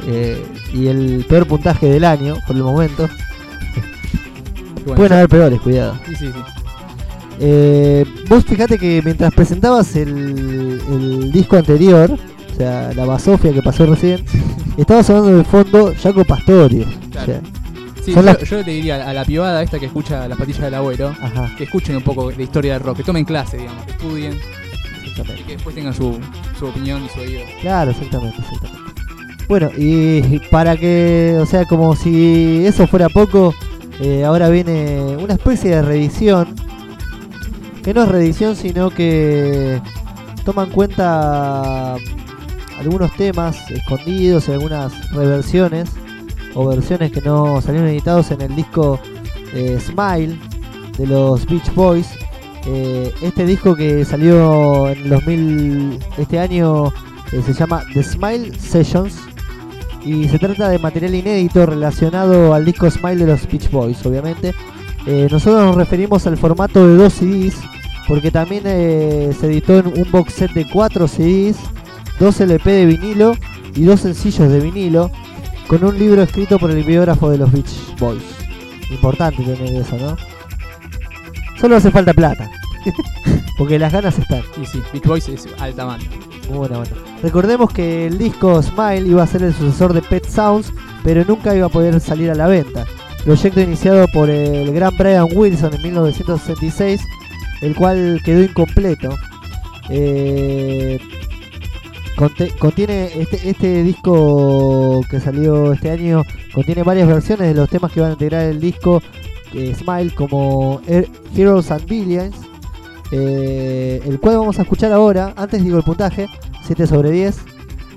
eh, y el peor puntaje del año, por el momento, Bueno, pueden haber peores, cuidado. Sí, sí, sí. Eh, vos fijate que mientras presentabas el, el disco anterior, o sea, la basofia que pasó recién, estaba sonando de fondo Jaco Pastorius. O Claro. sea, Sí, Son yo, las- yo le diría a la pibada esta que escucha las patillas del abuelo, ajá, que escuchen un poco de historia del rock, que tomen clase, digamos, que estudien y que después tengan su, su opinión y su oído. Claro, exactamente, exactamente. Bueno, y para que, o sea, como si eso fuera poco, eh, ahora viene una especie de reedición, que no es reedición, sino que toma en cuenta algunos temas escondidos, algunas reversiones o versiones que no salieron editados en el disco eh, Smile de los Beach Boys. Eh, este disco que salió en el 2000, este año eh, se llama The Smile Sessions y se trata de material inédito relacionado al disco Smile de los Beach Boys, obviamente. Eh, nosotros nos referimos al formato de dos CDs porque también se editó en un box set de 4 CDs, 2 LP de vinilo y dos sencillos de vinilo con un libro escrito por el biógrafo de los Beach Boys. Importante tener eso, ¿no? Solo hace falta plata. porque las ganas están. Y sí, Beach Boys es alta banda. Buena banda. Recordemos que el disco Smile iba a ser el sucesor de Pet Sounds, pero nunca iba a poder salir a la venta. Proyecto iniciado por el gran Brian Wilson en 1966, el cual quedó incompleto. Eh, contiene este, este disco que salió este año, contiene varias versiones de los temas que van a integrar el disco Smile, como Her- Heroes and Villains, eh, el cual vamos a escuchar ahora. Antes digo el puntaje, 7 sobre 10.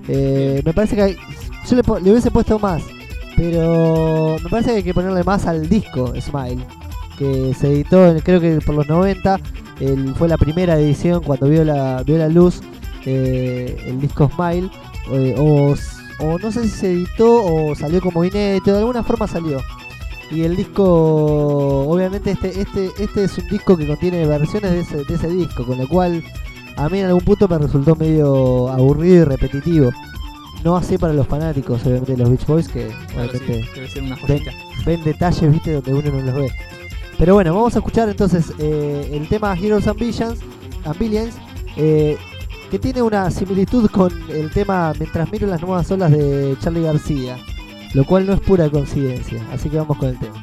Eh, me parece que hay- yo le, le hubiese puesto más, pero me parece que hay que ponerle más al disco Smile, que se editó en- creo que por los 90. el- fue la primera edición cuando vio la, vio la luz eh, el disco Smile. eh, o, o no sé si se editó o salió como inédito, de alguna forma salió. Y el disco, obviamente este, este, este es un disco que contiene versiones de ese, de ese disco, con lo cual a mí en algún punto me resultó medio aburrido y repetitivo. No así para los fanáticos, obviamente, de los Beach Boys, que Claro, sí, obviamente una ven, detalles, viste, donde uno no los ve. Pero bueno, vamos a escuchar entonces eh, el tema Heroes and Villains, and Villains, eh, que tiene una similitud con el tema Mientras miro las nuevas olas de Charlie García, lo cual no es pura coincidencia. Así que vamos con el tema.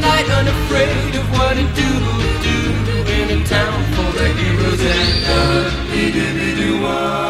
Night, unafraid of what a doodle do in a town full of heroes and uh, In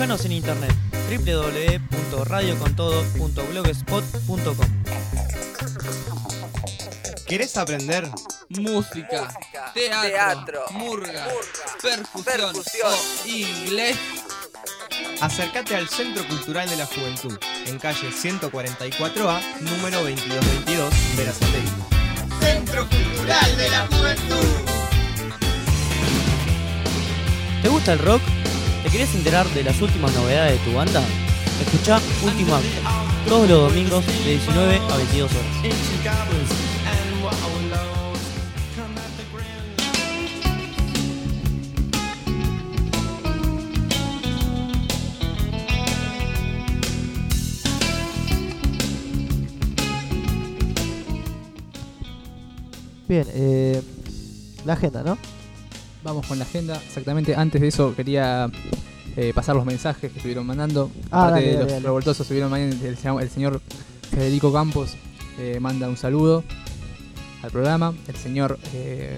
Búscanos en internet www.radiocontodo.blogspot.com ¿Querés aprender? Música, teatro, murga, percusión, o inglés. Acércate al Centro Cultural de la Juventud, en calle 144A, número 2222, Verazategui. Centro Cultural de la Juventud. ¿Te gusta el rock? ¿Te querés enterar de las últimas novedades de tu banda? Escucha Último Acto, todos los domingos de 19 a 22 horas. Bien, eh, la agenda, ¿no? Vamos con la agenda. Exactamente, antes de eso quería eh, pasar los mensajes que estuvieron mandando. Ah, Aparte dale, de dale, los dale. revoltosos estuvieron mandando, el, señor- el señor Federico Campos eh, manda un saludo al programa. El señor eh,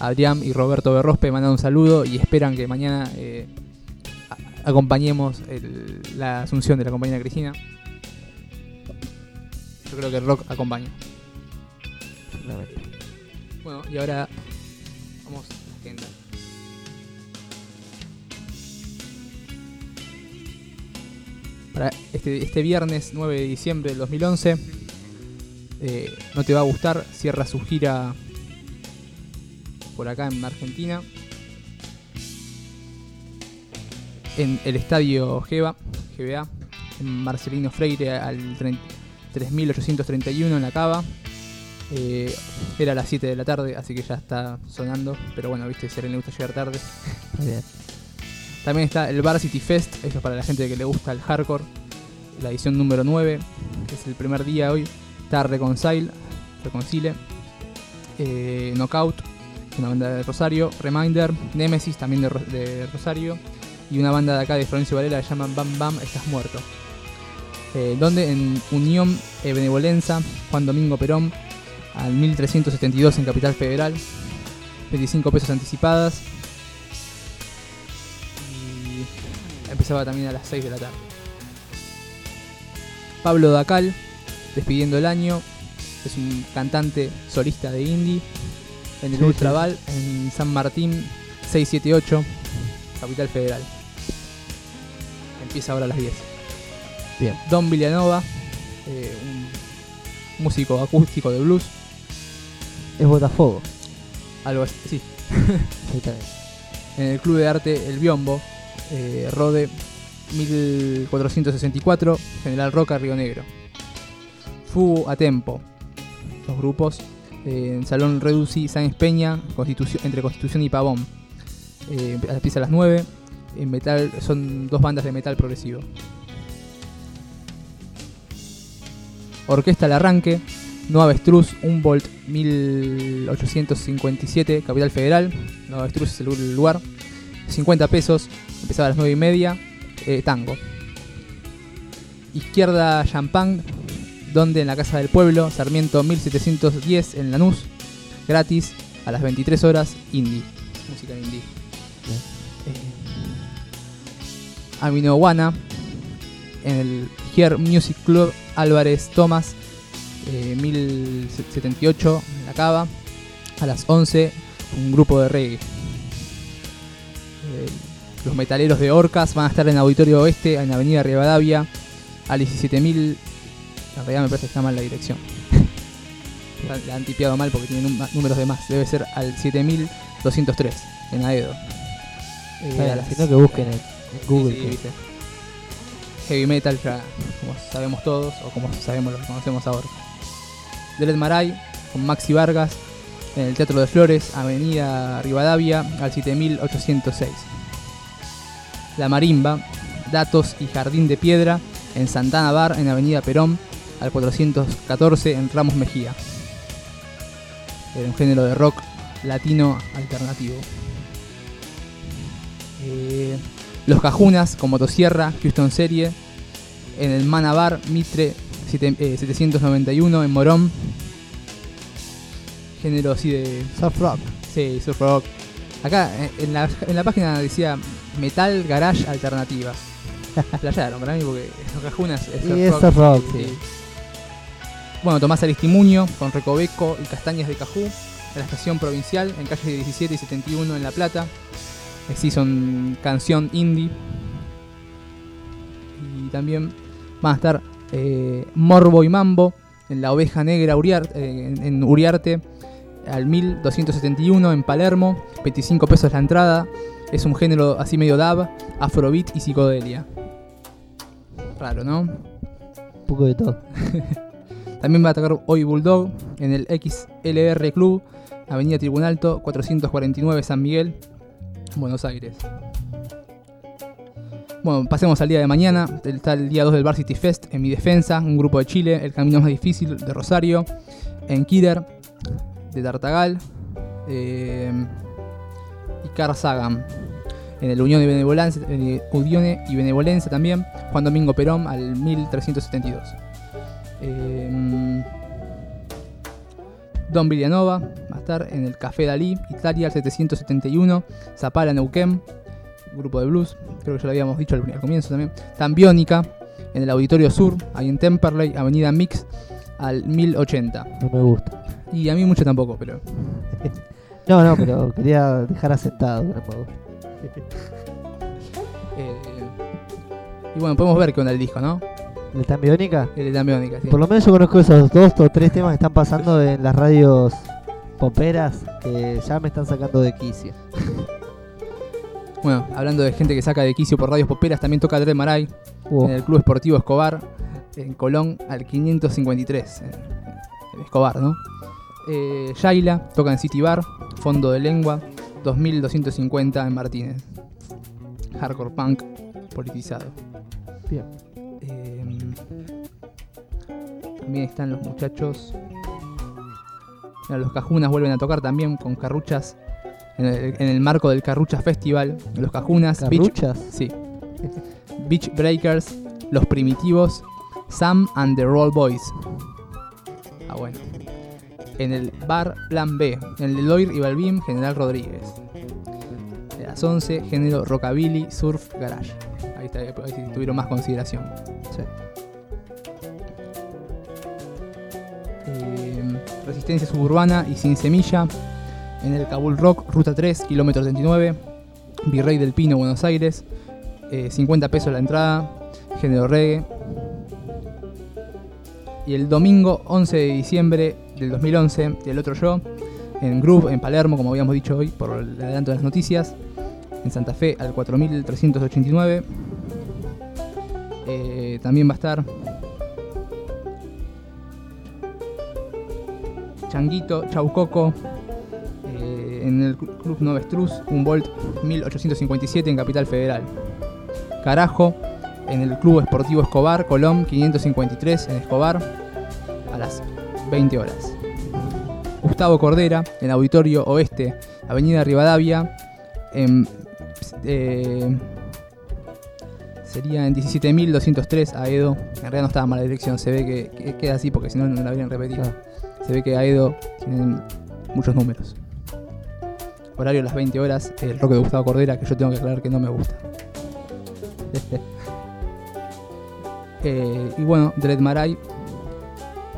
Adrián y Roberto Berrospe mandan un saludo y esperan que mañana acompañemos el- la asunción de la compañera Cristina. Yo creo que el rock acompaña. Bueno, y ahora para este, este viernes 9 de diciembre del 2011. Eh, no te va a gustar, cierra su gira por acá en Argentina. En el estadio Geva, GBA, en Marcelino Freire al 3831 en la cava. Eh, era a las 7 de la tarde, así que ya está sonando. Pero bueno, viste, si a le gusta llegar tarde. También está el Bar City Fest, esto es para la gente que le gusta el hardcore. La edición número 9, que es el primer día hoy. Está Reconcile, Reconcile, eh, Knockout, una banda de Rosario, Reminder, Nemesis también de, Ro- de Rosario. Y una banda de acá de Florencio Varela que se llama Bam Bam, Estás Muerto. Eh, donde en Unión eh, Benevolenza, Juan Domingo Perón, al 1372 en Capital Federal, 25 pesos anticipadas. Empezaba también a las 6 de la tarde. Pablo Dacal, despidiendo el año, es un cantante solista de indie en el Sí, Ultraval, en San Martín 678, Capital Federal. Empieza ahora a las 10. Bien. Don Villanova, eh, un músico acústico de blues, Es Botafogo. algo así, sí. En el Club de Arte El Biombo, eh, Rode 1464, General Roca, Río Negro. Fugo a Tempo, los grupos, eh, Salón Reduci, Sáenz Peña, Constitución, entre Constitución y Pavón. Eh, empieza a las 9, en metal, son dos bandas de metal progresivo. Orquesta al Arranque, No Avestruz, Humboldt 1857, Capital Federal. No Avestruz es el lugar. 50 pesos, empezaba a las 9 y media. eh, tango. Izquierda Champán, donde en la Casa del Pueblo, Sarmiento 1710 en Lanús. Gratis, a las 23 horas, indie. Música indie. Eh, Aminoguana, en el Here Music Club Álvarez Tomás, eh, 1078 en la Cava. A las 11, un grupo de reggae. Los metaleros de Orcas van a estar en Auditorio Oeste, en Avenida Rivadavia, a 17.000. En realidad me parece que está mal la dirección. La- han tipeado mal porque tienen números de más. Debe ser al 7203 en Aedo. Eh, Si no que busquen en, en Google. Sí, sí. Heavy metal ya, como sabemos todos, o como sabemos lo que conocemos ahora. Delet Maray, con Maxi Vargas, en el Teatro de Flores, Avenida Rivadavia, al 7806. La Marimba, Datos y Jardín de Piedra, en Santana Bar, en Avenida Perón, al 414, en Ramos Mejía. Era un género de rock latino alternativo. Eh, los Cajunas con motosierra, Houston Serie, en el Mana Bar, Mitre siete- eh, 791 en Morón. Género así de. Soft rock. Sí, surf rock. Acá eh, en la, en la página decía Metal Garage Alternativa. Playaron para mí porque los Cajunas es Y es rock. sí. Bueno, Tomás Aristimuño con Recoveco y Castañas de Cajú en la estación provincial en calle 17 y 71 en La Plata. Así son canción indie. Y también van a estar eh, Morbo y Mambo en la Oveja Negra eh, en, en Uriarte al 1271 en Palermo. 25 pesos la entrada. Es un género así medio dab, afrobeat y psicodelia. Raro, ¿no? Un poco de todo. También va a atacar hoy Bulldog en el XLR Club, Avenida Tribunalto, 449 San Miguel, Buenos Aires. Bueno, pasemos al día de mañana. Está el día 2 del Bar City Fest en mi defensa, un grupo de Chile, el camino más difícil de Rosario, en Kider, de Tartagal, eh, y Carl Sagan. En el Unión y Benevolencia, eh, Unione y Benevolencia también, Juan Domingo Perón al 1372. Eh, Don Villanova va a estar en el Café Dalí, Italia, al 771, Zapala, Neuquén, grupo de blues, creo que ya lo habíamos dicho al, al comienzo también. Tambiónica, en el Auditorio Sur, ahí en Temperley, Avenida Mix, al 1080. No me gusta. Y a mí mucho tampoco, pero No, no, pero quería dejar asentado gusta. eh, y bueno, podemos ver qué onda el disco, ¿no? ¿La tan biónica? El de Tambiónica, sí. Por lo menos yo conozco esos dos o tres temas que están pasando en las radios poperas que ya me están sacando de quicio. Bueno, hablando de gente que saca de quicio por radios poperas, también toca Dread Maray en el Club Esportivo Escobar, en Colón, al 553. En, en Escobar, ¿no? Eh, Yaila toca en City Bar, Fondo de Lengua, 2250 en Martínez. Hardcore punk politizado. Bien. Eh, también están los muchachos. Mira, los Cajunas vuelven a tocar también con Carruchas. En el, en el marco del Carruchas Festival. Los Cajunas. Beach- ¿Carruchas? sí. Beach Breakers. Los Primitivos. Sam and the Roll Boys. Ah, bueno. En el bar Plan B. En el Leloir y Balbim, General Rodríguez. De las 11, género Rockabilly, Surf, Garage. Ahí, está, ahí tuvieron más consideración. Eh, Resistencia Suburbana y Sin Semilla. En el Kabul Rock, Ruta 3, kilómetro 39. Virrey del Pino, Buenos Aires. eh, 50 pesos la entrada. Género reggae. Y el domingo 11 de diciembre del 2011, el otro yo, en Groove, en Palermo, como habíamos dicho hoy, por el adelanto de las noticias. En Santa Fe al 4389. Eh, también va a estar Changuito, Chaucoco, eh, en el Cl- Club Novestruz, un Volt 1857 en Capital Federal. Carajo, en el Club Esportivo Escobar, Colón 553 en Escobar, a las 20 horas. Gustavo Cordera, en Auditorio Oeste, Avenida Rivadavia, en, eh, sería en 17.203 Aedo. En realidad no estaba mala dirección, se ve que, que queda así porque si no, no la habrían repetido. Se ve que Aedo tienen muchos números. Horario a las 20 horas, el rock de Gustavo Cordera, que yo tengo que aclarar que no me gusta. Eh, y bueno, Dread Maray,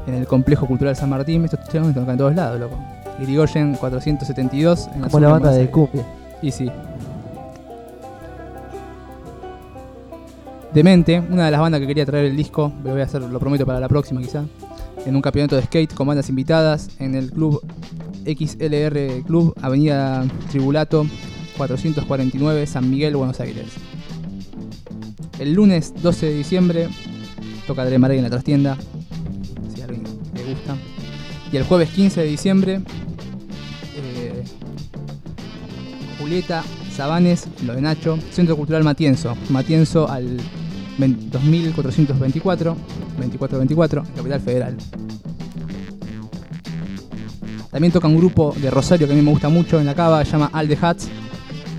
en el Complejo Cultural San Martín, estos chavales tocan en todos lados, loco. Irigoyen 472, en la Como la banda de cumbia. Y sí. Demente, una de las bandas que quería traer el disco, lo voy a hacer, lo prometo para la próxima quizá. En un campeonato de skate con bandas invitadas en el club XLR Club, Avenida Tribulato, 449, San Miguel, Buenos Aires. El lunes 12 de diciembre toca Dre Maray en la trastienda, Y el jueves 15 de diciembre, eh, Julieta Sabanes, lo de Nacho, Centro Cultural Matienzo, Matienzo al 20- 2424, 2424, en Capital Federal. También toca un grupo de Rosario que a mí me gusta mucho en la cava, se llama All the Hats.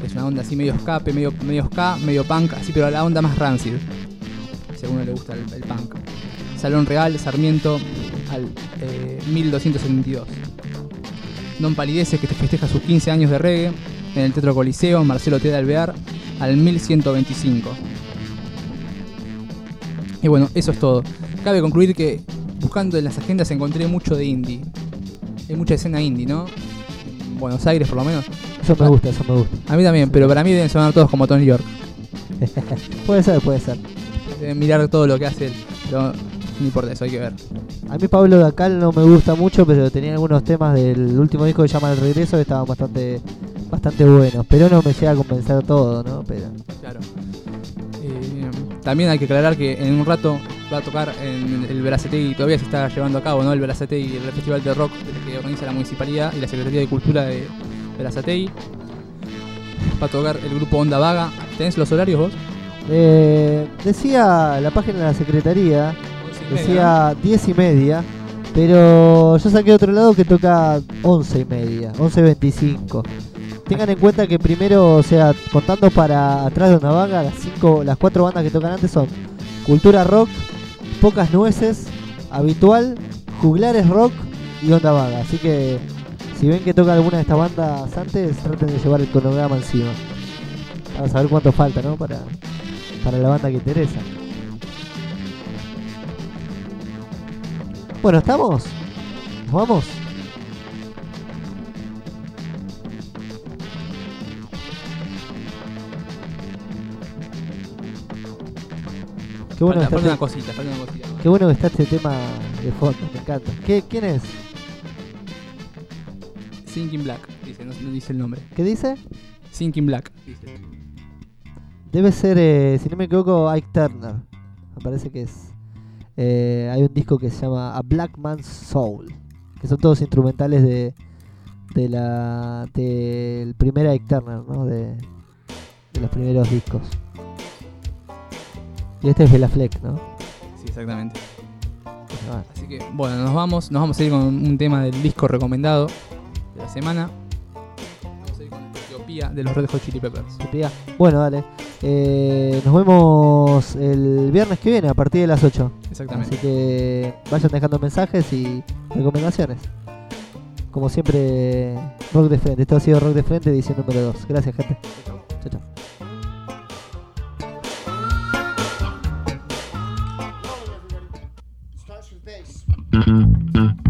Es una onda así medio escape, medio, medio ska, medio punk, así pero la onda más rancid. Si uno le gusta el punk. Salón Real, Sarmiento, al eh, 1272. Don Palideces, que te festeja sus 15 años de reggae, en el Teatro Coliseo, Marcelo T. de Alvear, al 1125. Y bueno, eso es todo. Cabe concluir que buscando en las agendas encontré mucho de indie. Hay mucha escena indie, ¿no? En Buenos Aires por lo menos. Eso me gusta, eso me gusta. A mí también, pero para mí deben sonar todos como Tony York. puede ser, puede ser. Deben mirar todo lo que hace él. Pero no importa eso, hay que ver. A mí Pablo Dacal no me gusta mucho, pero tenía algunos temas del último disco que se llama El Regreso que estaban bastante bastante buenos. Pero no me llega a convencer todo, ¿no? Pero Claro. Eh, también hay que aclarar que en un rato va a tocar en el Veracetegui, todavía se está llevando a cabo, ¿no? El Veracetegui, el Festival de Rock que organiza la Municipalidad y la Secretaría de Cultura de Veracetegui. Va a tocar el grupo Onda Vaga. ¿Tenés los horarios vos? eh, decía la página de la secretaría, decía 10 y media, pero yo saqué otro lado que toca 11 y media, 11.25. Tengan en cuenta que primero, o sea, contando para atrás de una vaga, las cinco, las cuatro bandas que tocan antes son Cultura Rock, Pocas Nueces, Habitual, Juglares Rock y Onda Vaga. Así que si ven que toca alguna de estas bandas antes, traten de llevar el cronograma encima. Para saber cuánto falta, ¿no? Para, para la banda que interesa. Bueno, ¿estamos? ¿Nos vamos? Qué bueno, falta, que falta está una este, cosita, falta una cosita. qué bueno que está este tema de fondo, me encanta. ¿Qué, ¿Quién es? Sinking Black, dice, no, no dice el nombre. ¿Qué dice? Sinking Black, dice. Debe ser, eh, si no me equivoco, Ike Turner. Me parece que es. Eh, hay un disco que se llama A Black Man's Soul. Que son todos instrumentales de. De la. Del primer Ike Turner, ¿no? De, de los primeros discos. Y este es Bela Fleck, ¿no? Sí, exactamente. Así que, bueno, nos vamos, nos vamos a ir con un tema del disco recomendado de la semana. De los Red Hot Chili Peppers. Bueno, dale. Eh, nos vemos el viernes que viene a partir de las 8. Exactamente. Así que vayan dejando mensajes y recomendaciones. Como siempre, Rock de Frente. Esto ha sido Rock de Frente, edición número 2. Gracias, gente. Chao, chao. chao.